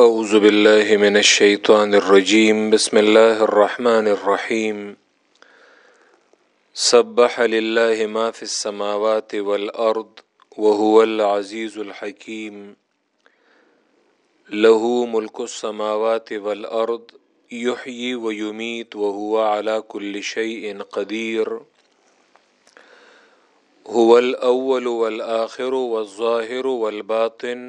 اعوذ باللہ من الشیطان الرجیم بسم اللہ الرحمن الرحیم سبح للہ ما فی السماوات والارض وهو العزیز الحکیم له ملک السماوات والارض یحیی ویمیت وهو على كل شیء قدیر هو الاول والآخر والظاہر والباطن.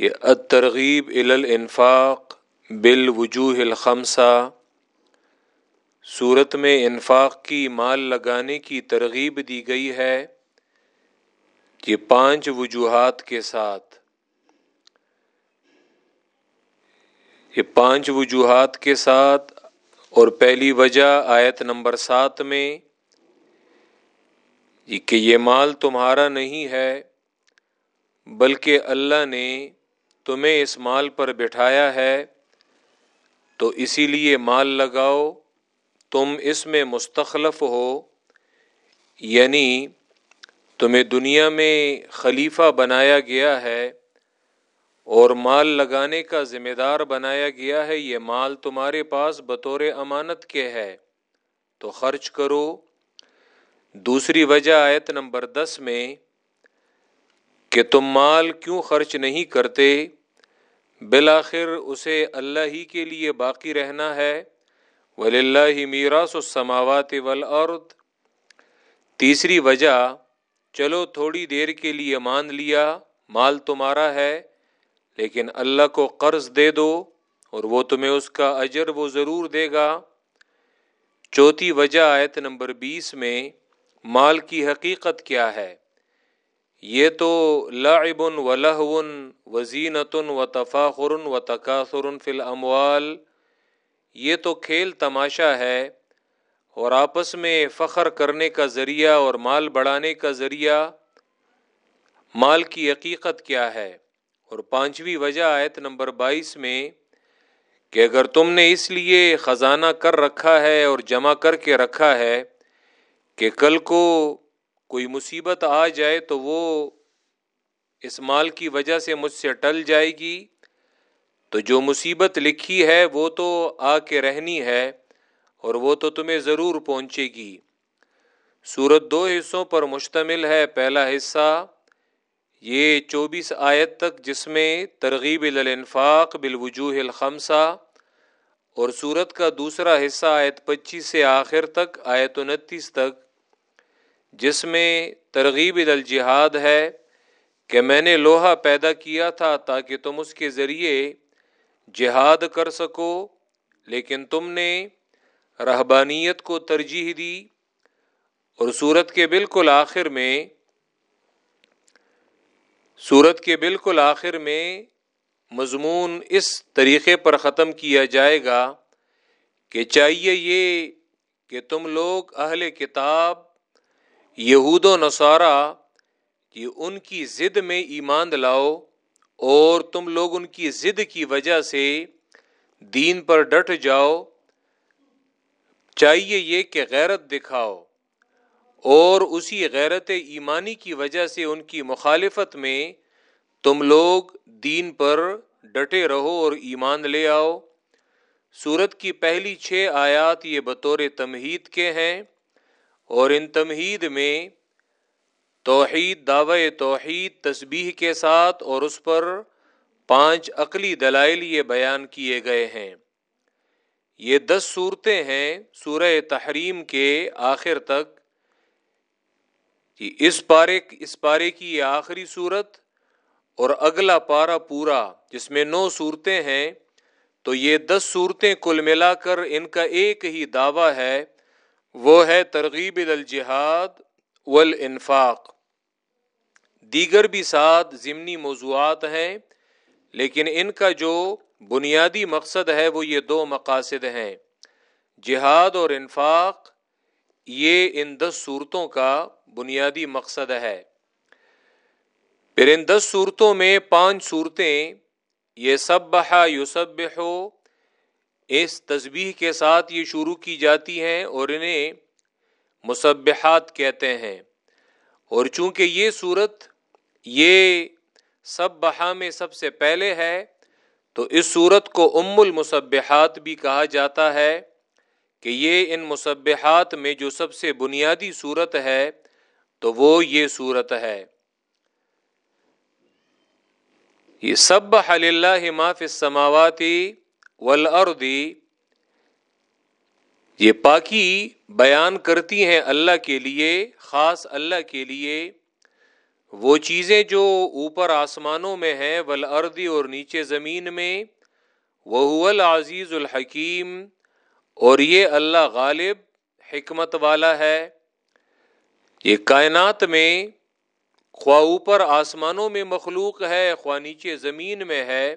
یہ الترغیب الانفاق بالوجوہ الخمسہ۔ صورت میں انفاق کی مال لگانے کی ترغیب دی گئی ہے۔ یہ پانچ وجوہات کے ساتھ۔ یہ پانچ وجوہات کے ساتھ اور پہلی وجہ آیت نمبر سات میں کہ یہ مال تمہارا نہیں ہے، بلکہ اللہ نے تمہیں اس مال پر بٹھایا ہے، تو اسی لیے مال لگاؤ، تم اس میں مستخلف ہو یعنی تمہیں دنیا میں خلیفہ بنایا گیا ہے اور مال لگانے کا ذمہ دار بنایا گیا ہے، یہ مال تمہارے پاس بطور امانت کے ہے۔ تو خرچ کرو۔ دوسری وجہ آیت نمبر دس میں کہ تم مال کیوں خرچ نہیں کرتے؟ بالآخر اسے اللہ ہی کے لیے باقی رہنا ہے۔ ولی اللہ میراث السماوات والارض تیسری وجہ، چلو تھوڑی دیر کے لیے مان لیا، مال تمہارا ہے، لیکن اللہ کو قرض دے دو اور وہ تمہیں اس کا اجر وہ ضرور دے گا۔ چوتھی وجہ، آیت نمبر بیس میں، مال کی حقیقت کیا ہے؟ یہ تو لعب و لہون و زینتن و تفاخر و تقاصر فی الاموال، یہ تو کھیل تماشا ہے اور آپس میں فخر کرنے کا ذریعہ اور مال بڑھانے کا ذریعہ۔ مال کی حقیقت کیا ہے؟ اور پانچویں وجہ آیت نمبر بائیس میں کہ اگر تم نے اس لیے خزانہ کر رکھا ہے اور جمع کر کے رکھا ہے کہ کل کو کوئی مصیبت آ جائے تو وہ اس مال کی وجہ سے مجھ سے ٹل جائے گی۔ تو جو مصیبت لکھی ہے وہ تو آ کے رہنی ہے اور وہ تو تمہیں ضرور پہنچے گی۔ سورت دو حصوں پر مشتمل ہے پہلا حصہ۔ یہ چوبیس آیت تک جس میں ترغیب الانفاق بالوجوہ الخمسہ اور سورت کا دوسرا حصہ آیت پچیس سے آخر تک آیت انتیس تک جس میں ترغیب الجہاد ہے کہ میں نے لوہا پیدا کیا تھا تاکہ تم اس کے ذریعے جہاد کر سکو، لیکن تم نے رہبانیت کو ترجیح دی اور صورت کے بالکل آخر میں، صورت کے بالکل آخر میں مضمون اس طریقے پر ختم کیا جائے گا کہ چاہیے یہ کہ تم لوگ اہل کتاب یہود و نصارہ، کہ ان کی ضد میں ایمان لاؤ اور تم لوگ ان کی ضد کی وجہ سے دین پر ڈٹ جاؤ، چاہیے یہ کہ غیرت دکھاؤ اور اسی غیرت ایمانی کی وجہ سے ان کی مخالفت میں تم لوگ دین پر ڈٹے رہو اور ایمان لے آؤ۔ سورت کی پہلی چھ آیات یہ بطور تمہید کے ہیں۔ اور ان تمہید میں توحید، دعوی توحید، تسبیح کے ساتھ اور اس پر پانچ عقلی دلائل یہ بیان کیے گئے ہیں۔ یہ دس صورتیں ہیں سورہ تحریم کے آخر تک۔ کہ اس پارے اس پارے کی یہ آخری صورت اور اگلا پارا پورا جس میں نو صورتیں ہیں، تو یہ دس صورتیں کل ملا کر ان کا ایک ہی دعویٰ ہے۔ وہ ہے ترغیب الجہاد والانفاق۔ دیگر بھی سات ضمنی موضوعات ہیں، لیکن ان کا جو بنیادی مقصد ہے، وہ یہ دو مقاصد ہیں۔ جہاد اور انفاق، یہ ان دس صورتوں کا بنیادی مقصد ہے۔ پھر ان دس صورتوں میں پانچ صورتیں، یہ سب بہا یوسب ہو اس تصبیح کے ساتھ یہ شروع کی جاتی ہیں اور انہیں مصبحات کہتے ہیں۔ اور چونکہ یہ صورت یہ سب بہا میں سب سے پہلے ہے، تو اس صورت کو ام المصبحات بھی کہا جاتا ہے کہ یہ ان مصبحات میں جو سب سے بنیادی صورت ہے، تو وہ یہ صورت ہے۔ یہ سب حل اللہ معاف سماواتی ولردی یہ پاکی بیان کرتی ہیں اللہ کے لیے، خاص اللہ کے لیے۔ وہ چیزیں جو اوپر آسمانوں میں ہیں ولردی اور نیچے زمین میں۔ وہ العزیز الحکیم۔ اور یہ اللہ غالب، حکمت والا ہے۔ یہ کائنات میں، خواہ اوپر آسمانوں میں مخلوق ہے، خواہ نیچے زمین میں ہے۔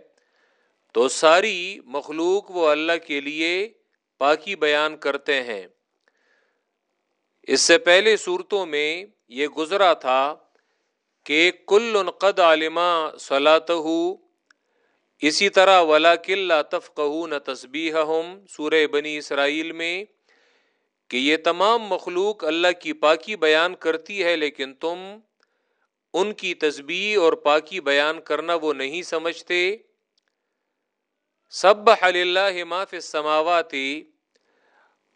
تو ساری مخلوق وہ اللہ کے لیے پاکی بیان کرتے ہیں۔ اس سے پہلے صورتوں میں یہ گزرا تھا کہ کل قد عالمہ صلاح اسی طرح ولا کل تفقہ نہ تصبیح ہم سورہ بنی اسرائیل میں، کہ یہ تمام مخلوق اللہ کی پاکی بیان کرتی ہے، لیکن تم ان کی تسبیح اور پاکی بیان کرنا وہ نہیں سمجھتے۔ سب اللہ معاف سماواتی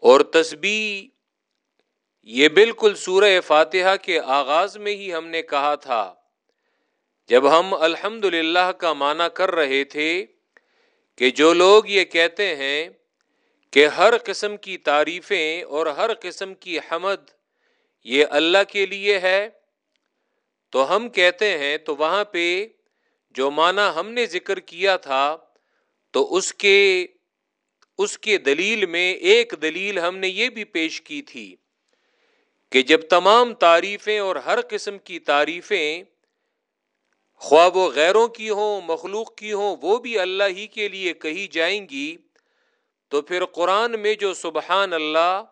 اور تسبیح، یہ بالکل سورہ فاتحہ کے آغاز میں ہی ہم نے کہا تھا۔ جب ہم الحمد کا معنی کر رہے تھے کہ جو لوگ یہ کہتے ہیں کہ ہر قسم کی تعریفیں اور ہر قسم کی حمد یہ اللہ کے لیے ہے، تو ہم کہتے ہیں، تو وہاں پہ جو معنی ہم نے ذکر کیا تھا تو اس کے اس کے دلیل میں ایک دلیل ہم نے یہ بھی پیش کی تھی کہ جب تمام تعریفیں اور ہر قسم کی تعریفیں خواہ وہ غیروں کی ہوں، مخلوق کی ہوں، وہ بھی اللہ ہی کے لیے کہی جائیں گی، تو پھر قرآن میں جو سبحان اللہ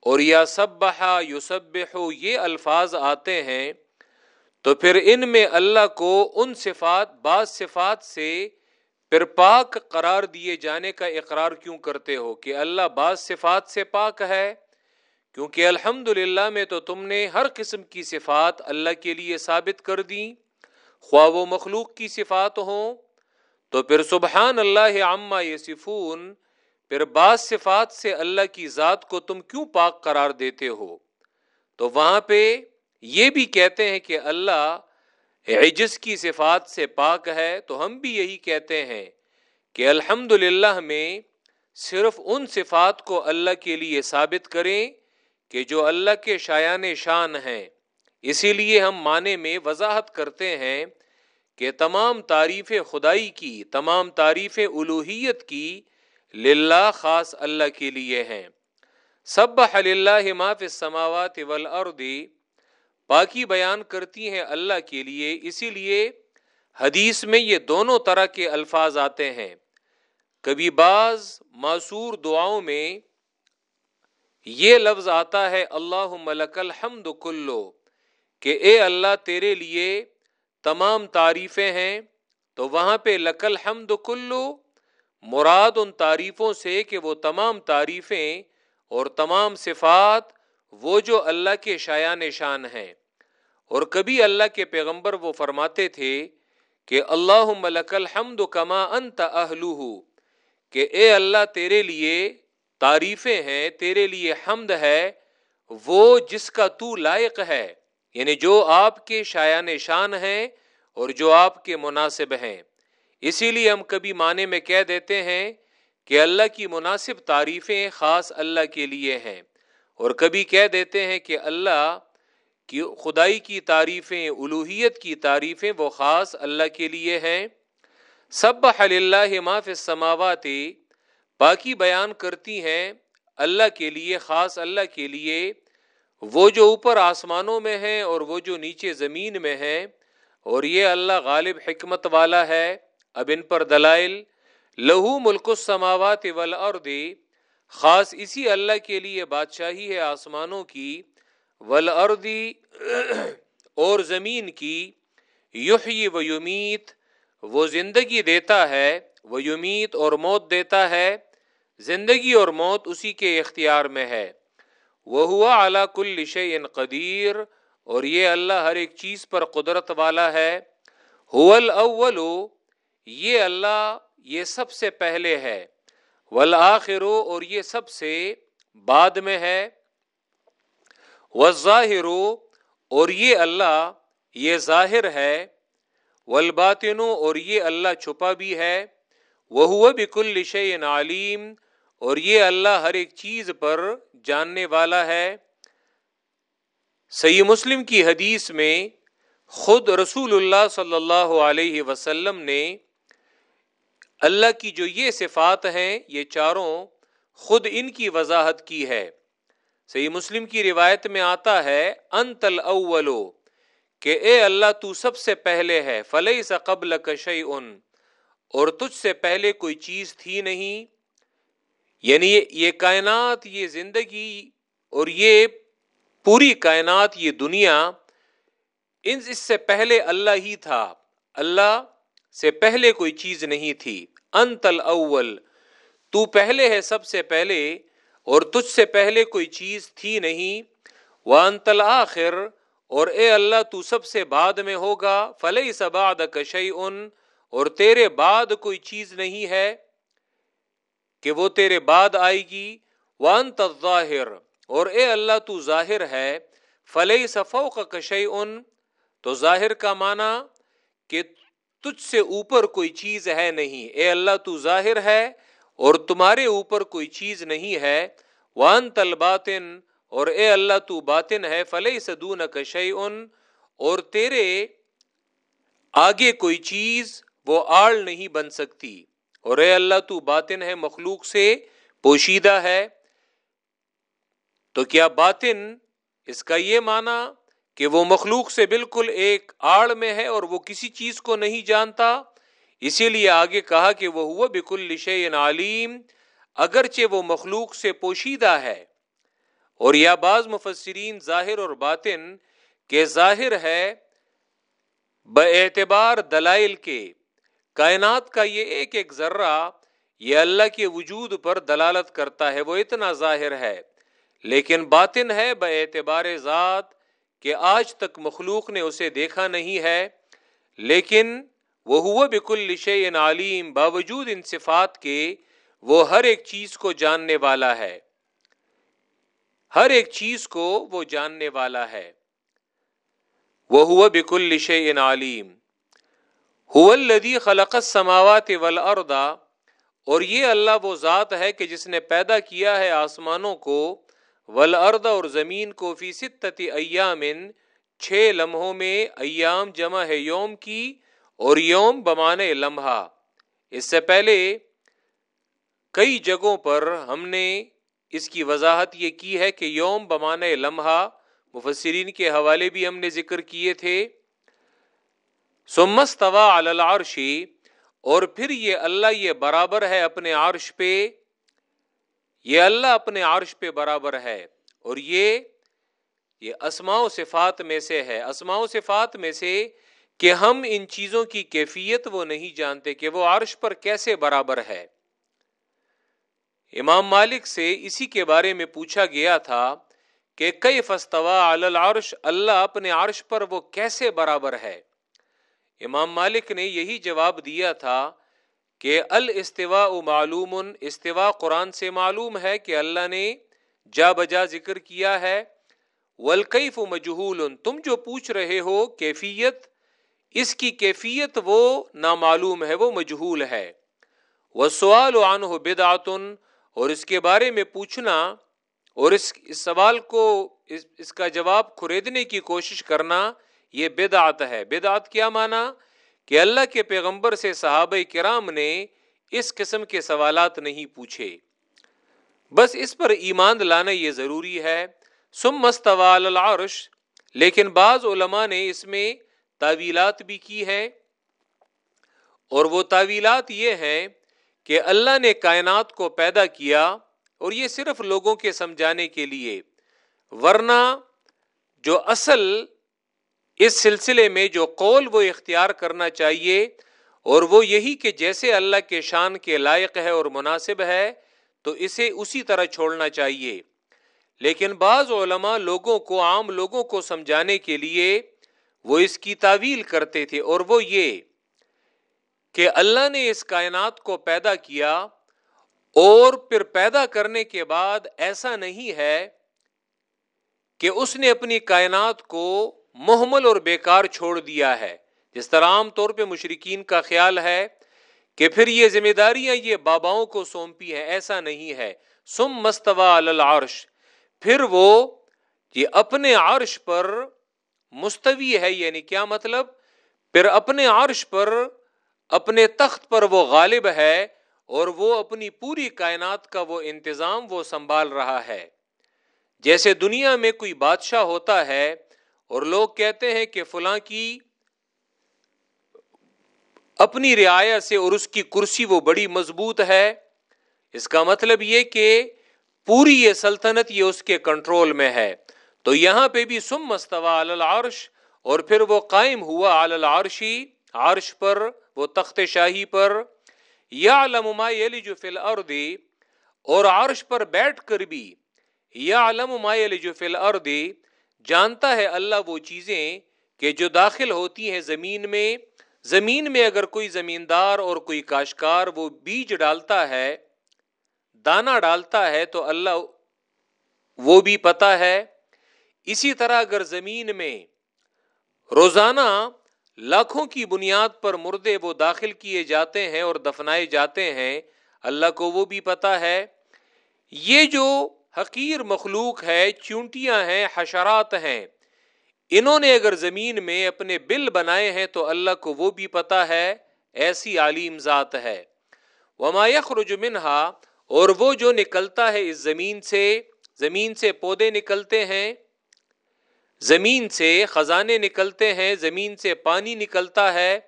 اور یا سب بہا یو سب یہ الفاظ آتے ہیں، تو پھر ان میں اللہ کو ان صفات، بعض صفات سے پھر پاک قرار دیے جانے کا اقرار کیوں کرتے ہو کہ اللہ بعض صفات سے پاک ہے؟ کیونکہ الحمد میں تو تم نے ہر قسم کی صفات اللہ کے لیے ثابت کر دی خواہ و مخلوق کی صفات ہوں۔ تو پھر سبحان اللہ عما یسفون پھر بعض صفات سے اللہ کی ذات کو تم کیوں پاک قرار دیتے ہو؟ تو وہاں پہ یہ بھی کہتے ہیں کہ اللہ عجز کی صفات سے پاک ہے، تو ہم بھی یہی کہتے ہیں کہ الحمد میں صرف ان صفات کو اللہ کے لیے ثابت کریں کہ جو اللہ کے شایان شان ہیں۔ اسی لیے ہم معنی میں وضاحت کرتے ہیں کہ تمام تعریف خدائی کی، تمام تعریف الوحیت کی للہ خاص اللہ کے لیے ہیں۔ سب اللہ معاف سماوات والارض پاکی بیان کرتی ہیں اللہ کے لیے، اسی لیے حدیث میں یہ دونوں طرح کے الفاظ آتے ہیں۔ کبھی بعض معصور دعاؤں میں یہ لفظ آتا ہے اللہ ملک الحمد کلو، کہ اے اللہ تیرے لیے تمام تعریفیں ہیں، تو وہاں پہ لک الحمد کلو مراد ان تعریفوں سے کہ وہ تمام تعریفیں اور تمام صفات وہ جو اللہ کے شایان شان ہیں۔ اور کبھی اللہ کے پیغمبر وہ فرماتے تھے کہ اللہ ملک الحمد کما انت اہلو کہ اے اللہ تیرے لیے تعریفیں ہیں، تیرے لیے حمد ہے، وہ جس کا تو لائق ہے یعنی جو آپ کے شایان شان ہیں اور جو آپ کے مناسب ہیں۔ اسی لیے ہم کبھی معنی میں کہہ دیتے ہیں کہ اللہ کی مناسب تعریفیں خاص اللہ کے لیے ہیں۔ اور کبھی کہہ دیتے ہیں کہ اللہ کہ خدائی کی تعریفیں الوحیت کی تعریفیں وہ خاص اللہ کے لیے ہیں۔ سب اللہ معاف سماوات باقی بیان کرتی ہیں اللہ کے لیے، خاص اللہ کے لیے۔ وہ جو اوپر آسمانوں میں ہیں اور وہ جو نیچے زمین میں ہیں۔ اور یہ اللہ غالب حکمت والا ہے۔ اب ان پر دلائل۔ لہو ملک السماوات والارض خاص اسی اللہ کے لیے بادشاہی ہے آسمانوں کی ولادی اور زمین کی۔ یحیی و یمیت، وہ زندگی دیتا ہے وہ یمیت اور موت دیتا ہے۔ زندگی اور موت اسی کے اختیار میں ہے۔ وہ ہوا اعلیٰ کل شعین قدیر، اور یہ اللہ ہر ایک چیز پر قدرت والا ہے۔ اول یہ اللہ، یہ سب سے پہلے ہے۔ والآخر اور یہ سب سے بعد میں ہے۔ والظاہر اور یہ اللہ، یہ ظاہر ہے۔ والباطن اور یہ اللہ چھپا بھی ہے۔ وہ بکل شعین عالیم اور یہ اللہ ہر ایک چیز پر جاننے والا ہے۔ صحیح مسلم کی حدیث میں خود رسول اللہ صلی اللہ علیہ وسلم نے اللہ کی جو یہ صفات ہیں، یہ چاروں خود ان کی وضاحت کی ہے۔ صحیح مسلم کی روایت میں آتا ہے، انت الاولو، کہ اے اللہ تو سب سے پہلے ہے فلئی سا قبل کشی ان اور تجھ سے پہلے کوئی چیز تھی نہیں۔ یعنی یہ کائنات، یہ زندگی، اور یہ پوری کائنات، یہ دنیا ان اس سے پہلے اللہ ہی تھا۔ اللہ سے پہلے کوئی چیز نہیں تھی۔ انت الاول، تو پہلے ہے سب سے پہلے، اور تجھ سے پہلے کوئی چیز تھی نہیں۔ وانت الاخر، اور اے اللہ، تو سب سے بعد میں ہوگا۔ فلئی سباد کشی ان اور تیرے بعد کوئی چیز نہیں ہے کہ وہ تیرے بعد آئے گی۔ وان ظاہر اور اے اللہ، تو ظاہر ہے۔ فلئی صفو کا کشی ان تو ظاہر کا معنی کہ تجھ سے اوپر کوئی چیز ہے نہیں۔ اے اللہ، تو ظاہر ہے اور تمہارے اوپر کوئی چیز نہیں ہے۔ وان تل باطن اور اے اللہ، تو باطن ہے۔ فلئی سدون کشی ان اور تیرے آگے کوئی چیز وہ آڑ نہیں بن سکتی۔ اور اے اللہ، تو باطن ہے مخلوق سے، پوشیدہ ہے۔ تو کیا باطن اس کا یہ معنی کہ وہ مخلوق سے بالکل ایک آڑ میں ہے اور وہ کسی چیز کو نہیں جانتا، اسی لیے آگے کہا کہ وہ ہوا بکل عالیم اگرچہ وہ مخلوق سے پوشیدہ ہے۔ اور یا بعض مفسرین ظاہر اور باطن کے ظاہر ہے اعتبار دلائل کے، کائنات کا یہ ایک ایک ذرہ یہ اللہ کے وجود پر دلالت کرتا ہے، وہ اتنا ظاہر ہے۔ لیکن باطن ہے اعتبار ذات کہ آج تک مخلوق نے اسے دیکھا نہیں ہے، لیکن وہ ہوا بکل عالیم باوجود ان صفات کے وہ ہر ایک چیز کو جاننے والا ہے۔ ہر ایک چیز کو وہ جاننے والا ہے۔ وہ ہوا بکل عالیم الدی خلقت سماوات ولدا اور یہ اللہ وہ ذات ہے کہ جس نے پیدا کیا ہے آسمانوں کو ولاد اور زمین کو فی ستتی ایام چھ لمحوں میں ایام جمع ہے یوم کی اور یوم بمانے لمحہ۔ اس سے پہلے کئی جگہوں پر ہم نے اس کی وضاحت یہ کی ہے کہ یوم بمانے لمحہ، مفسرین کے حوالے بھی ہم نے ذکر کیے تھے۔ سمستوا العرشی اور پھر یہ اللہ یہ برابر ہے اپنے عرش پہ۔ یہ اللہ اپنے عرش پہ برابر ہے اور یہ یہ اسماء و صفات میں سے ہے۔ اسماء و صفات میں سے کہ ہم ان چیزوں کی کیفیت وہ نہیں جانتے کہ وہ عرش پر کیسے برابر ہے۔ امام مالک سے اسی کے بارے میں پوچھا گیا تھا کہ کئی فستوا العرش؟ اللہ اپنے عرش پر وہ کیسے برابر ہے؟ امام مالک نے یہی جواب دیا تھا کہ الاستواء معلوم استوا قرآن سے معلوم ہے کہ اللہ نے جا بجا ذکر کیا ہے ولقیف مجہول، تم جو پوچھ رہے ہو کیفیت، اس کی کیفیت وہ نامعلوم ہے، وہ مجہول ہے۔ وہ سوال عنہ بدعتن اور اس کے بارے میں پوچھنا، اور اس اس سوال کو، اس اس کا جواب خریدنے کی کوشش کرنا، یہ بدعت ہے۔ بدعت کیا مانا کہ اللہ کے پیغمبر سے صحابہ کرام نے اس قسم کے سوالات نہیں پوچھے۔ بس اس پر ایمان لانا یہ ضروری ہے۔ سم مستوال العرش۔ لیکن بعض علماء نے اس میں تعویلات بھی کی ہے اور وہ تعویلات یہ ہیں کہ اللہ نے کائنات کو پیدا کیا اور یہ صرف لوگوں کے سمجھانے کے لیے۔ ورنہ جو اصل اس سلسلے میں جو قول وہ اختیار کرنا چاہیے اور وہ یہی کہ جیسے اللہ کے شان کے لائق ہے اور مناسب ہے، تو اسے اسی طرح چھوڑنا چاہیے۔ لیکن بعض علماء لوگوں کو، عام لوگوں کو سمجھانے کے لیے وہ اس کی تعویل کرتے تھے اور وہ یہ کہ اللہ نے اس کائنات کو پیدا کیا اور پھر پیدا کرنے کے بعد ایسا نہیں ہے کہ اس نے اپنی کائنات کو محمل اور بیکار چھوڑ دیا ہے۔ جس طرح عام طور پہ مشرقین کا خیال ہے کہ پھر یہ ذمہ داریاں یہ باباؤں کو سونپی ہیں، ایسا نہیں ہے۔ سم مستوا العرش۔ پھر وہ یہ اپنے عرش پر مستوی ہے یعنی کیا مطلب؟ پھر اپنے عرش پر، اپنے تخت پر وہ غالب ہے اور وہ اپنی پوری کائنات کا وہ انتظام، وہ سنبھال رہا ہے۔ جیسے دنیا میں کوئی بادشاہ ہوتا ہے اور لوگ کہتے ہیں کہ فلاں کی اپنی رعایا سے اور اس کی کرسی وہ بڑی مضبوط ہے۔ اس کا مطلب یہ کہ پوری یہ سلطنت یہ اس کے کنٹرول میں ہے۔ تو یہاں پہ بھی سم مستوا العرش اور پھر وہ قائم ہوا العرشی عرش پر، وہ تخت شاہی پر۔ یا علما جو فل اردی اور عرش پر بیٹھ کر بھی یا علم جو فل اردی جانتا ہے اللہ وہ چیزیں کہ جو داخل ہوتی ہیں زمین میں زمین میں اگر کوئی زمیندار اور کوئی کاشکار وہ بیج ڈالتا ہے، دانا ڈالتا ہے تو اللہ وہ بھی پتا ہے۔ اسی طرح اگر زمین میں روزانہ لاکھوں کی بنیاد پر مردے وہ داخل کیے جاتے ہیں اور دفنائے جاتے ہیں، اللہ کو وہ بھی پتا ہے۔ یہ جو حقیر مخلوق ہے، چونٹیاں ہیں، حشرات ہیں۔ انہوں نے اگر زمین میں اپنے بل بنائے ہیں تو اللہ کو وہ بھی پتا ہے، ایسی عالیم ذات ہے۔ وما یخرج منہا اور وہ جو نکلتا ہے اس زمین سے زمین سے پودے نکلتے ہیں، زمین سے خزانے نکلتے ہیں، زمین سے پانی نکلتا ہے،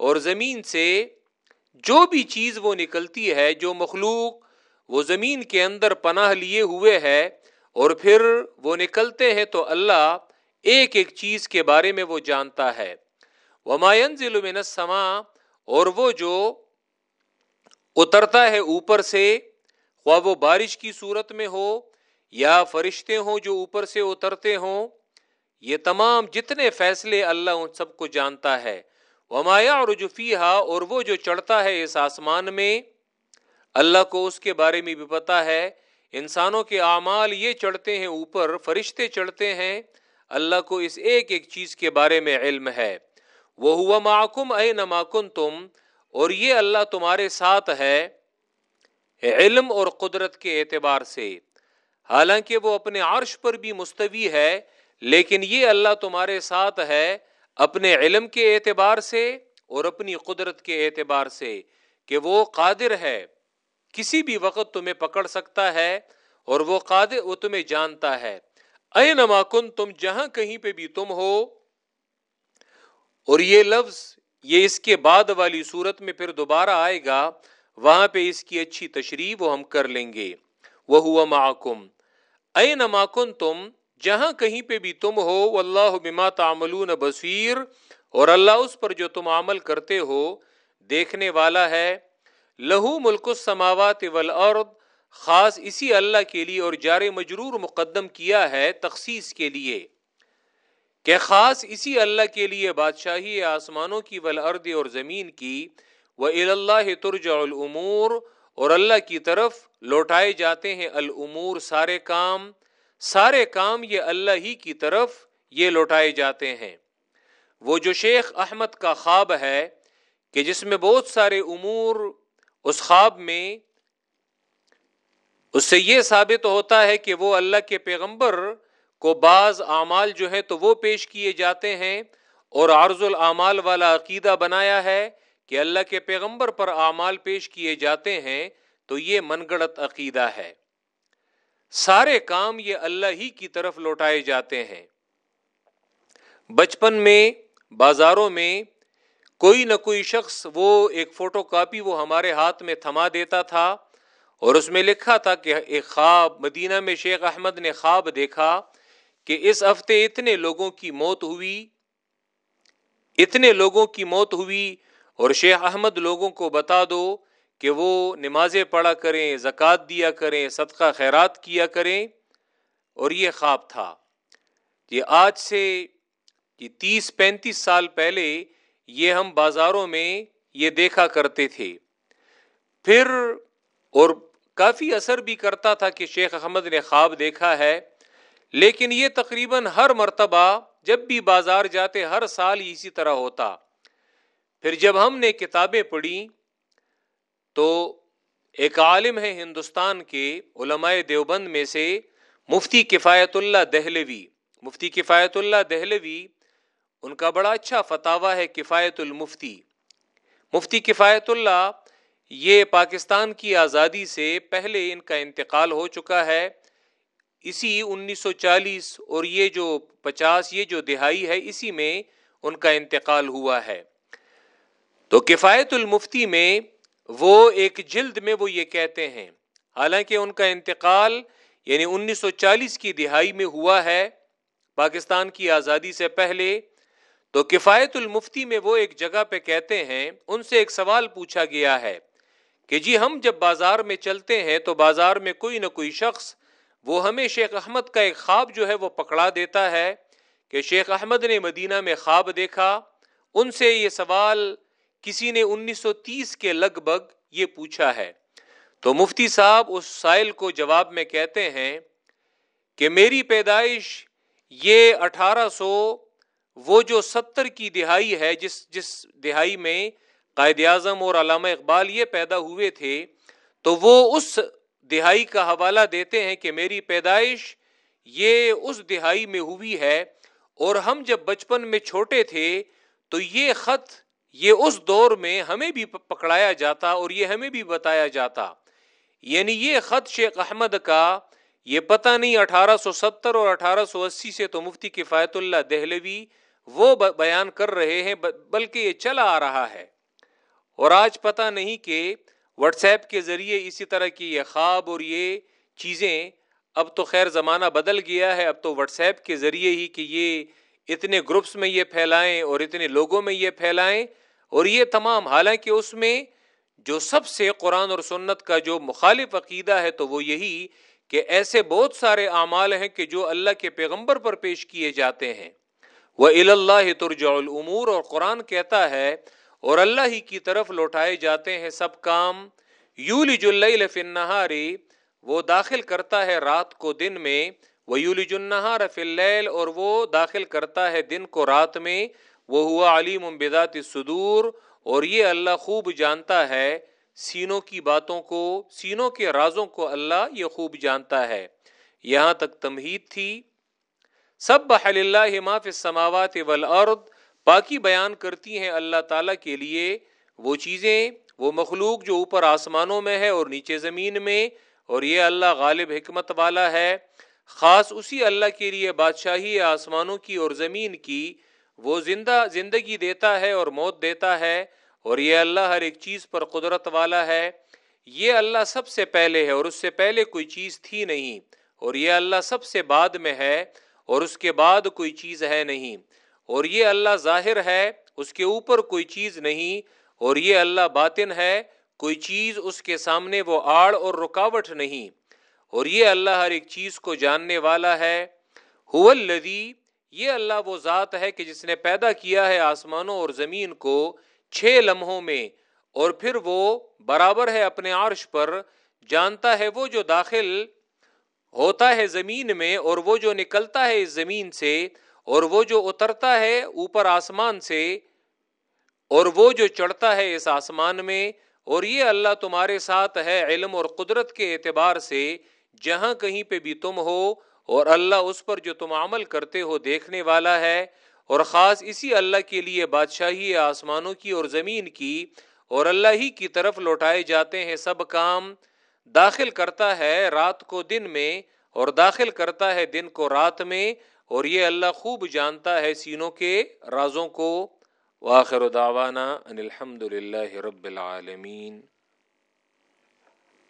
اور زمین سے جو بھی چیز وہ نکلتی ہے، جو مخلوق وہ زمین کے اندر پناہ لیے ہوئے ہے اور پھر وہ نکلتے ہیں تو اللہ ایک ایک چیز کے بارے میں وہ جانتا ہے۔ وماین ضلع میں سما اور وہ جو اترتا ہے اوپر سے، خواہ وہ بارش کی صورت میں ہو یا فرشتے ہوں جو اوپر سے اترتے ہوں، یہ تمام جتنے فیصلے اللہ ان سب کو جانتا ہے۔ ومایا اور جفیہ اور وہ جو چڑھتا ہے اس آسمان میں اللہ کو اس کے بارے میں بھی پتا ہے، انسانوں کے اعمال یہ چڑھتے ہیں اوپر، فرشتے چڑھتے ہیں۔ اللہ کو اس ایک ایک چیز کے بارے میں علم ہے۔ وہ ہوا معکم اے نماکن تم اور یہ اللہ تمہارے ساتھ ہے علم اور قدرت کے اعتبار سے۔ حالانکہ وہ اپنے عرش پر بھی مستوی ہے، لیکن یہ اللہ تمہارے ساتھ ہے اپنے علم کے اعتبار سے اور اپنی قدرت کے اعتبار سے کہ وہ قادر ہے۔ کسی بھی وقت تمہیں پکڑ سکتا ہے اور وہ قادر وہ تمہیں جانتا ہے۔ اے نماکن تم جہاں کہیں پہ بھی تم ہو۔ اور یہ لفظ، یہ اس کے بعد والی صورت میں پھر دوبارہ آئے گا۔ وہاں پہ اس کی اچھی تشریح وہ ہم کر لیں گے۔ وہ ہوا معکم۔ اے نماکن تم جہاں کہیں پہ بھی تم ہو اللہ بما تعملون بصیر۔ اور اللہ اس پر جو تم عمل کرتے ہو، دیکھنے والا ہے۔ لہو ملک السماوات والارض، خاص اسی اللہ کے لیے اور جار مجرور مقدم کیا ہے تخصیص کے لیے۔ کہ خاص اسی اللہ کے لیے بادشاہی آسمانوں کی ولاد اور زمین کی وہ اللہ ترجع العمور اور اللہ کی طرف لوٹائے جاتے ہیں العمور سارے کام۔ سارے کام یہ اللہ ہی کی طرف یہ لوٹائے جاتے ہیں۔ وہ جو شیخ احمد کا خواب ہے، کہ جس میں بہت سارے امور اس خواب میں اس سے یہ ثابت ہوتا ہے کہ وہ اللہ کے پیغمبر کو بعض اعمال جو ہے تو وہ پیش کیے جاتے ہیں اور عرض العمال والا عقیدہ بنایا ہے کہ اللہ کے پیغمبر پر اعمال پیش کیے جاتے ہیں تو یہ من گڑت عقیدہ ہے۔ سارے کام یہ اللہ ہی کی طرف لوٹائے جاتے ہیں۔ بچپن میں، بازاروں میں کوئی نہ کوئی شخص وہ ایک فوٹو کاپی وہ ہمارے ہاتھ میں تھما دیتا تھا اور اس میں لکھا تھا کہ ایک خواب، مدینہ میں شیخ احمد نے خواب دیکھا کہ اس ہفتے اتنے لوگوں کی موت ہوئی، اتنے لوگوں کی موت ہوئی اور شیخ احمد لوگوں کو بتا دو کہ وہ نمازیں پڑھا کریں، زکوٰۃ دیا کریں، صدقہ خیرات کیا کریں اور یہ خواب تھا۔ یہ آج سے یہ تیس پینتیس سال پہلے یہ ہم بازاروں میں یہ دیکھا کرتے تھے۔ پھر، اور کافی اثر بھی کرتا تھا کہ شیخ احمد نے خواب دیکھا ہے، لیکن یہ تقریباً ہر مرتبہ جب بھی بازار جاتے ہر سال اسی طرح ہوتا۔ پھر جب ہم نے کتابیں پڑھی تو ایک عالم ہے ہندوستان کے علماء دیوبند میں سے مفتی کفایت اللہ دہلوی۔ مفتی کفایت اللہ دہلوی ان کا بڑا اچھا فتوا ہے کفایت المفتی۔ مفتی کفایت اللہ، یہ پاکستان کی آزادی سے پہلے ان کا انتقال ہو چکا ہے۔ اسی انیس سو چالیس اور یہ جو پچاس، یہ جو دہائی ہے، اسی میں ان کا انتقال ہوا ہے۔ تو کفایت المفتی میں وہ ایک جلد میں وہ یہ کہتے ہیں۔ حالانکہ ان کا انتقال یعنی انیس سو چالیس کی دہائی میں ہوا ہے، پاکستان کی آزادی سے پہلے تو کفایت المفتی میں وہ ایک جگہ پہ کہتے ہیں، ان سے ایک سوال پوچھا گیا ہے کہ جی ہم جب بازار میں چلتے ہیں تو بازار میں کوئی نہ کوئی شخص وہ ہمیں شیخ احمد کا ایک خواب جو ہے وہ پکڑا دیتا ہے کہ شیخ احمد نے مدینہ میں خواب دیکھا۔ ان سے یہ سوال کسی نے انیس سو تیس کے لگ بھگ یہ پوچھا ہے۔ تو مفتی صاحب اس سائل کو جواب میں کہتے ہیں کہ میری پیدائش یہ اٹھارہ سو وہ جو ستر کی دہائی ہے، جس جس دہائی میں قائد اعظم اور علامہ اقبال یہ پیدا ہوئے تھے، تو وہ اس دہائی کا حوالہ دیتے ہیں کہ میری پیدائش یہ اس دہائی میں ہوئی ہے اور ہم جب بچپن میں چھوٹے تھے تو یہ خط، یہ اس دور میں ہمیں بھی پکڑایا جاتا اور یہ ہمیں بھی بتایا جاتا۔ یعنی یہ خط شیخ احمد کا، یہ پتہ نہیں اٹھارہ سو ستر اور اٹھارہ سو اسی سے تو مفتی کفایت اللہ دہلوی وہ بیان کر رہے ہیں بلکہ یہ چلا آ رہا ہے۔ اور آج پتہ نہیں کہ واٹس ایپ کے ذریعے اسی طرح کی یہ خواب اور یہ چیزیں اب تو خیر زمانہ بدل گیا ہے۔ اب تو واٹس ایپ کے ذریعے ہی کہ یہ اتنے گروپس میں یہ پھیلائیں اور اتنے لوگوں میں یہ پھیلائیں۔ اور یہ تمام، حالانکہ اس میں جو سب سے قرآن اور سنت کا جو مخالف عقیدہ ہے تو وہ یہی کہ ایسے بہت سارے اعمال ہیں کہ جو اللہ کے پیغمبر پر پیش کیے جاتے ہیں۔ وہ اللہ ترجع العمور اور قرآن کہتا ہے، اور اللہ ہی کی طرف لوٹائے جاتے ہیں سب کام۔ یولی جل فنہاری وہ داخل کرتا ہے رات کو دن میں۔ وہ یولی جنہار فلیل اور وہ داخل کرتا ہے دن کو رات میں۔ وہ ہوا علیم بدات صدور اور یہ اللہ خوب جانتا ہے۔ سینوں کی باتوں کو، سینوں کے رازوں کو اللہ یہ خوب جانتا ہے۔ یہاں تک تمہید تھی۔ سب بحل اللہ ما فی السماوات والارض، پاکی بیان کرتی ہیں اللہ تعالیٰ کے لیے وہ چیزیں، وہ مخلوق جو اوپر آسمانوں میں ہے اور نیچے زمین میں، اور یہ اللہ غالب حکمت والا ہے۔ خاص اسی اللہ کے لیے بادشاہی آسمانوں کی اور زمین کی وہ زندہ، زندگی دیتا ہے اور موت دیتا ہے، اور یہ اللہ ہر ایک چیز پر قدرت والا ہے۔ یہ اللہ سب سے پہلے ہے اور اس سے پہلے کوئی چیز تھی نہیں، اور یہ اللہ سب سے بعد میں ہے۔ اور اس کے بعد کوئی چیز ہے نہیں۔ اور یہ اللہ ظاہر ہے، اس کے اوپر کوئی چیز نہیں۔ اور یہ اللہ باطن ہے، کوئی چیز اس کے سامنے وہ آڑ اور رکاوٹ نہیں۔ اور یہ اللہ ہر ایک چیز کو جاننے والا ہے۔ الذی، یہ اللہ وہ ذات ہے کہ جس نے پیدا کیا ہے آسمانوں اور زمین کو چھ لمحوں میں۔ اور پھر وہ برابر ہے اپنے عرش پر، جانتا ہے وہ جو داخل ہوتا ہے زمین میں اور وہ جو نکلتا ہے اس زمین سے اور وہ جو اترتا ہے اوپر آسمان سے اور وہ جو چڑھتا ہے اس آسمان میں اور یہ اللہ تمہارے ساتھ ہے علم اور قدرت کے اعتبار سے جہاں کہیں پہ بھی تم ہو اور اللہ اس پر جو تم عمل کرتے ہو دیکھنے والا ہے اور خاص اسی اللہ کے لیے بادشاہی آسمانوں کی اور زمین کی اور اللہ ہی کی طرف لوٹائے جاتے ہیں سب کام داخل کرتا ہے رات کو دن میں اور داخل کرتا ہے دن کو رات میں اور یہ اللہ خوب جانتا ہے سینوں کے رازوں کو۔ واخر دعوانا ان الحمد للہ رب العالمین۔